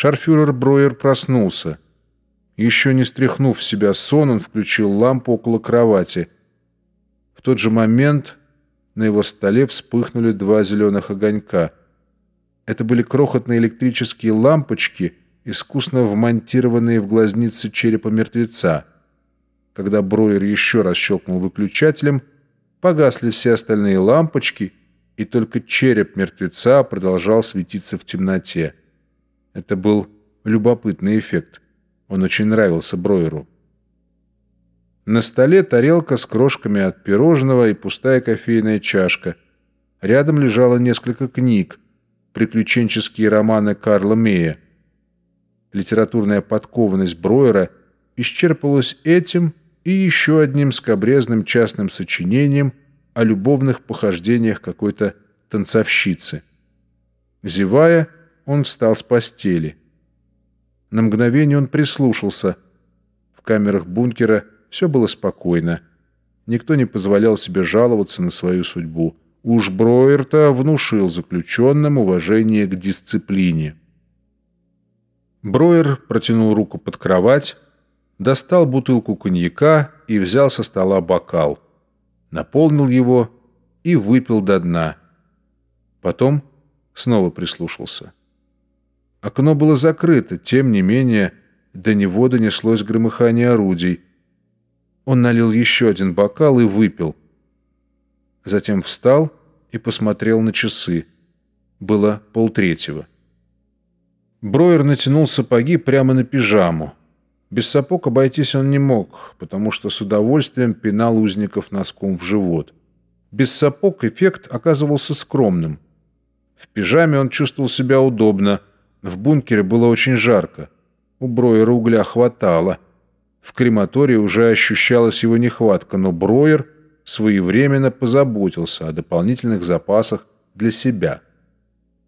Шарфюрер Броер проснулся. Еще не стряхнув себя сон, он включил лампу около кровати. В тот же момент на его столе вспыхнули два зеленых огонька. Это были крохотные электрические лампочки, искусно вмонтированные в глазницы черепа мертвеца. Когда Броер еще раз щелкнул выключателем, погасли все остальные лампочки, и только череп мертвеца продолжал светиться в темноте. Это был любопытный эффект. Он очень нравился Броеру. На столе тарелка с крошками от пирожного и пустая кофейная чашка. Рядом лежало несколько книг, приключенческие романы Карла Мея. Литературная подкованность Броера исчерпалась этим и еще одним скобрезным частным сочинением о любовных похождениях какой-то танцовщицы. Зевая, он встал с постели. На мгновение он прислушался. В камерах бункера все было спокойно. Никто не позволял себе жаловаться на свою судьбу. Уж Броерта внушил заключенным уважение к дисциплине. Броер протянул руку под кровать, достал бутылку коньяка и взял со стола бокал. Наполнил его и выпил до дна. Потом снова прислушался. Окно было закрыто, тем не менее до него донеслось громыхание орудий. Он налил еще один бокал и выпил. Затем встал и посмотрел на часы. Было полтретьего. Броер натянул сапоги прямо на пижаму. Без сапог обойтись он не мог, потому что с удовольствием пинал узников носком в живот. Без сапог эффект оказывался скромным. В пижаме он чувствовал себя удобно. В бункере было очень жарко. У Броера угля хватало. В крематории уже ощущалась его нехватка, но Броер своевременно позаботился о дополнительных запасах для себя.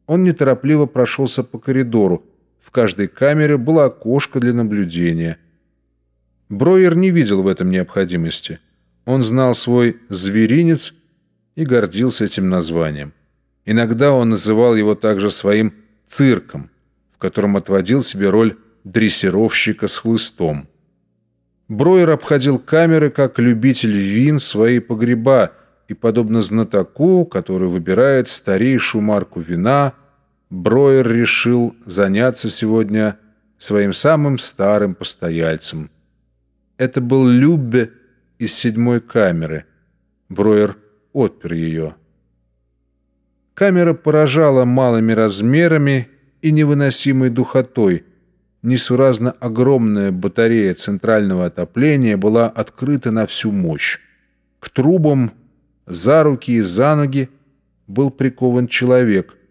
Он неторопливо прошелся по коридору, в каждой камере было окошко для наблюдения. Броер не видел в этом необходимости. Он знал свой «зверинец» и гордился этим названием. Иногда он называл его также своим «цирком», котором отводил себе роль дрессировщика с хлыстом. Броер обходил камеры как любитель вин свои погреба и, подобно знатоку, который выбирает старейшую марку вина – Броер решил заняться сегодня своим самым старым постояльцем. Это был Люббе из седьмой камеры. Броер отпер ее. Камера поражала малыми размерами и невыносимой духотой. Несуразно огромная батарея центрального отопления была открыта на всю мощь. К трубам, за руки и за ноги был прикован человек —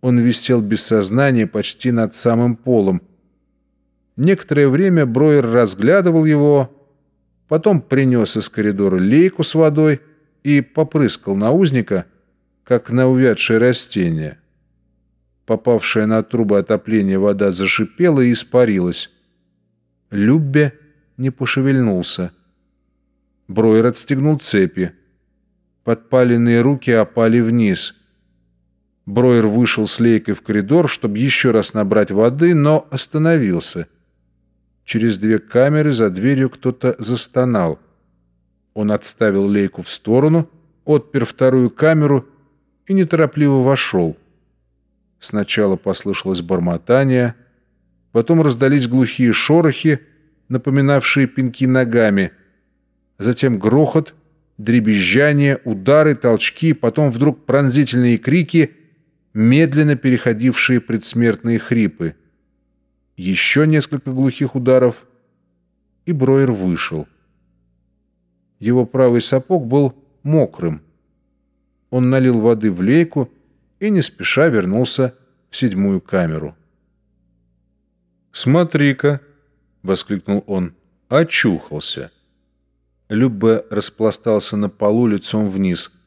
он висел без сознания почти над самым полом. Некоторое время Броер разглядывал его, потом принес из коридора лейку с водой и попрыскал на узника, как на увядшее растение. Попавшая на трубы отопления вода зашипела и испарилась. Люббе не пошевельнулся. Броер отстегнул цепи. Подпаленные руки опали вниз — Броер вышел с лейкой в коридор, чтобы еще раз набрать воды, но остановился. Через две камеры за дверью кто-то застонал. Он отставил лейку в сторону, отпер вторую камеру и неторопливо вошел. Сначала послышалось бормотание, потом раздались глухие шорохи, напоминавшие пинки ногами, затем грохот, дребезжание, удары, толчки, потом вдруг пронзительные крики — медленно переходившие предсмертные хрипы. Еще несколько глухих ударов, и Броер вышел. Его правый сапог был мокрым. Он налил воды в лейку и не спеша вернулся в седьмую камеру. «Смотри-ка!» — воскликнул он. «Очухался!» Любе распластался на полу лицом вниз —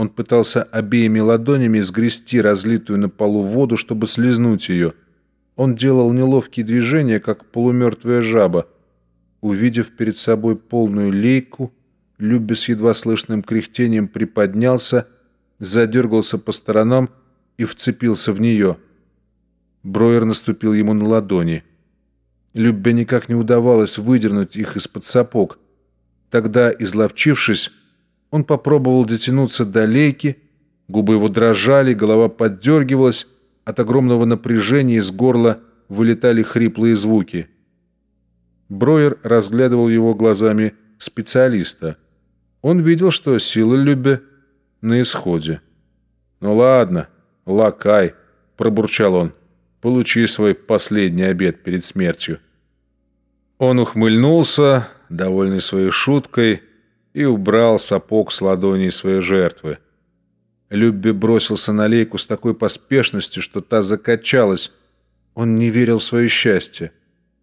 он пытался обеими ладонями сгрести разлитую на полу воду, чтобы слезнуть ее. Он делал неловкие движения, как полумертвая жаба. Увидев перед собой полную лейку, Любби с едва слышным кряхтением приподнялся, задергался по сторонам и вцепился в нее. Броер наступил ему на ладони. Люббе никак не удавалось выдернуть их из-под сапог. Тогда, изловчившись, он попробовал дотянуться до лейки, губы его дрожали, голова поддергивалась, от огромного напряжения из горла вылетали хриплые звуки. Броер разглядывал его глазами специалиста. Он видел, что силы Любе на исходе. «Ну ладно, лакай», — пробурчал он, — «получи свой последний обед перед смертью». Он ухмыльнулся, довольный своей шуткой, и убрал сапог с ладоней своей жертвы. Любби бросился на лейку с такой поспешностью, что та закачалась. Он не верил в свое счастье.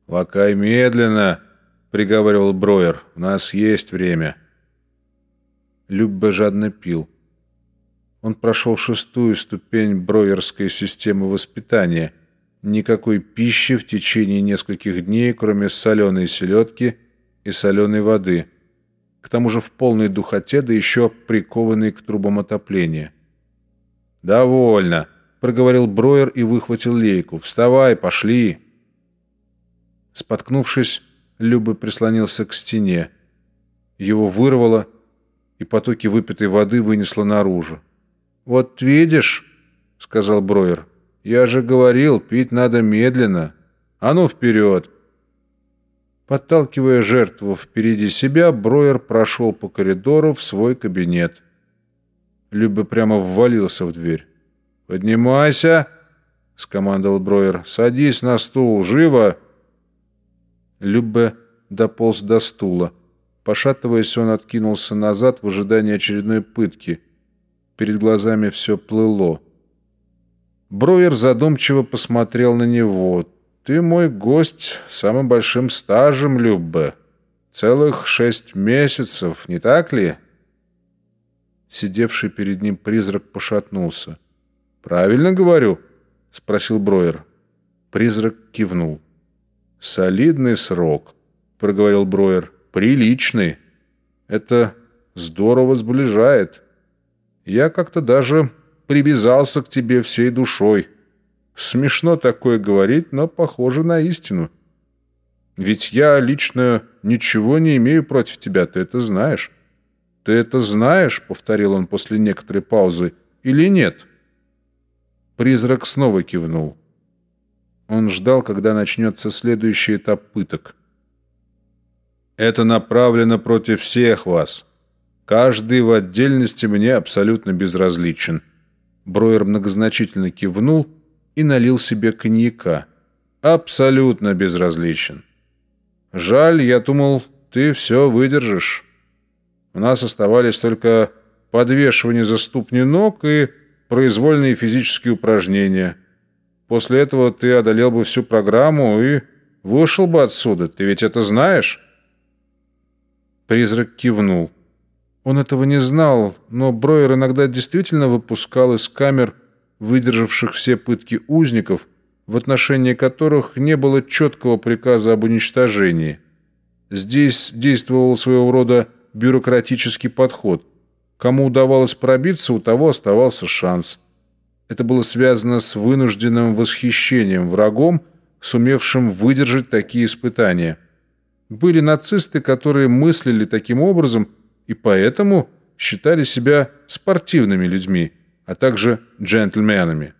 «Лакай медленно!» — приговаривал Броер. «У нас есть время». Любба жадно пил. Он прошел шестую ступень броерской системы воспитания. Никакой пищи в течение нескольких дней, кроме соленой селедки и соленой воды. К тому же в полной духоте, да еще прикованный к трубам отопления. «Довольно», — проговорил Броер и выхватил лейку. «Вставай, пошли». Споткнувшись, Люба прислонился к стене. Его вырвало, и потоки выпитой воды вынесло наружу. «Вот видишь», — сказал Броер, — «я же говорил, пить надо медленно. А ну, вперед!» Подталкивая жертву впереди себя, Броер прошел по коридору в свой кабинет. Люба прямо ввалился в дверь. «Поднимайся!» — скомандовал Броер. «Садись на стул! Живо!» Любе дополз до стула. Пошатываясь, он откинулся назад в ожидании очередной пытки. Перед глазами все плыло. Броер задумчиво посмотрел на него. «Ты мой гость с самым большим стажем, Любе. Целых шесть месяцев, не так ли?» Сидевший перед ним призрак пошатнулся. «Правильно говорю?» — спросил Броер. Призрак кивнул. «Солидный срок», — проговорил Броер. «Приличный. Это здорово сближает. Я как-то даже привязался к тебе всей душой. Смешно такое говорить, но похоже на истину. Ведь я лично ничего не имею против тебя, ты это знаешь». «Ты это знаешь?» — повторил он после некоторой паузы. «Или нет?» Призрак снова кивнул. Он ждал, когда начнется следующий этап пыток. «Это направлено против всех вас. Каждый в отдельности мне абсолютно безразличен». Броер многозначительно кивнул и налил себе коньяка. «Абсолютно безразличен. Жаль, я думал, ты все выдержишь». У нас оставались только подвешивание за ступни ног и произвольные физические упражнения. После этого ты одолел бы всю программу и вышел бы отсюда. Ты ведь это знаешь?» Призрак кивнул. Он этого не знал, но Броер иногда действительно выпускал из камер выдержавших все пытки узников, в отношении которых не было четкого приказа об уничтожении. Здесь действовал своего рода бюрократический подход. Кому удавалось пробиться, у того оставался шанс. Это было связано с вынужденным восхищением врагом, сумевшим выдержать такие испытания. Были нацисты, которые мыслили таким образом и поэтому считали себя спортивными людьми, а также джентльменами.